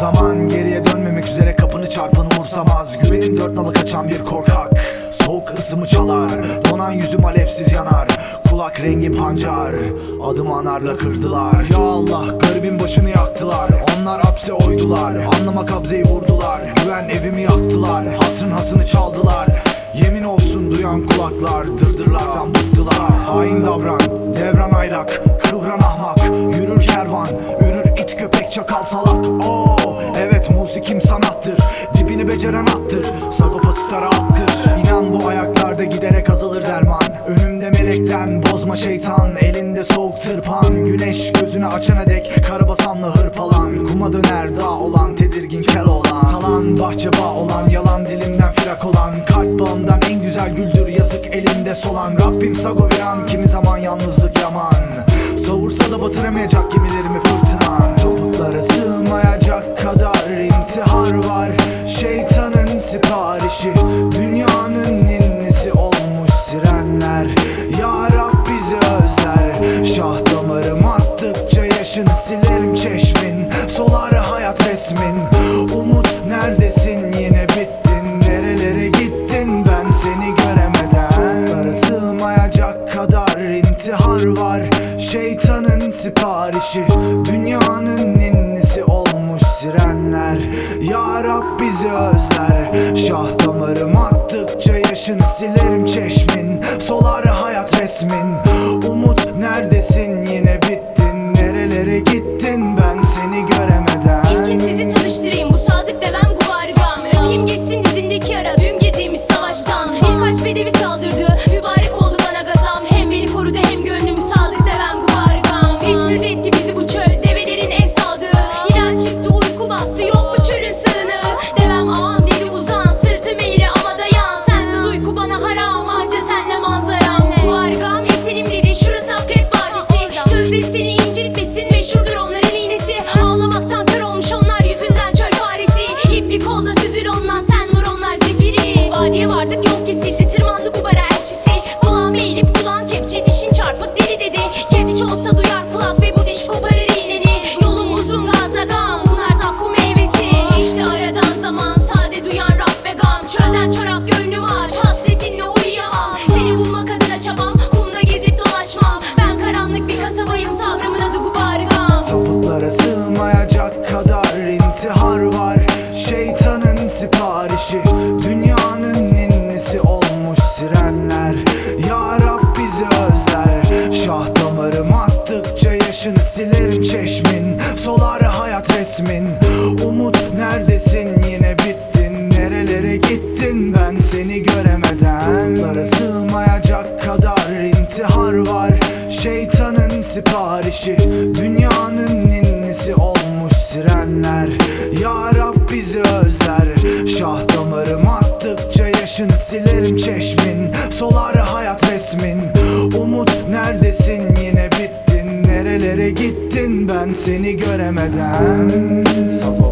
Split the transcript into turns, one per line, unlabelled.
Zaman geriye dönmemek üzere kapını çarpanı umursamaz. Güvenin dört nala kaçan bir korkak. Soğuk ısımı çalar Donan yüzüm alevsiz yanar. Kulak rengim pancar Adım anarla kırdılar. Ya Allah garibin başını yaktılar. Onlar hapse oydular Anlama kabzeyi vurdular. Güven evimi yaktılar Hatırın hasını çaldılar. Yemin olsun duyan kulaklar Dırdırlardan bıktılar. Hain davran Devran aylak Kıvran ahmak. Yürür kervan Ürür it köpek çakal salak. Oo, musikim sanattır Dibini beceren attır Sagopa stara attır. İnan bu ayaklarda giderek azalır derman. Önümde melekten bozma şeytan Elinde soğuk tırpan. Güneş gözünü açana dek Karabasanla hırpalan. Kuma döner dağ olan Tedirgin kel olan. Talan bahçe bağ olan Yalan dilimden firak olan. Kalp bağımdan en güzel güldür Yazık elinde solan. Rabbim sagoviran Kimi zaman yalnızlık yaman. Savursa da batıramayacak gemilerimi fırtınan yaşını silerim çeşmin Solar hayat resmin. Umut neredesin? Yine bittin. Nerelere gittin? Ben seni göremeden. Topuklara sığmayacak kadar intihar var. Şeytanın siparişi Dünyanın ninnisi olmuş sirenler. Ya Rab bizi özler. Şah damarım attıkça yaşını silerim çeşmin. Solar hayat resmin. Umut neredesin
çarpık deli dedi. Kepçe olsa duyar kulak ve bu diş koparır iğneni. Yolum uzun gaza gam bunlar zakkum meyvesi. İşte aradan zaman sade duyan Rab ve gam. Çölden çorak gönlüm aç hasretinle uyuyamam. Seni bulmak adına çabam kumda gezip dolaşmam. Ben karanlık bir kasabayım sabrımın adı Gubargam.
Topuklara sığmayacak kadar intihar var. Şeytanın siparişi silerim çeşmin Solar hayat resmin. Umut neredesin? Yine bittin. Nerelere gittin? Ben seni göremeden. Topuklara sığmayacak kadar intihar var. Şeytanın siparişi Dünyanın ninnisi olmuş sirenler. Ya Rab bizi özler. Şah damarım attıkça yaşını silerim çeşmin. Solar hayat resmin. Umut neredesin gittin ben seni göremeden. Saboga